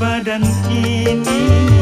badan ini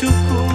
machucou.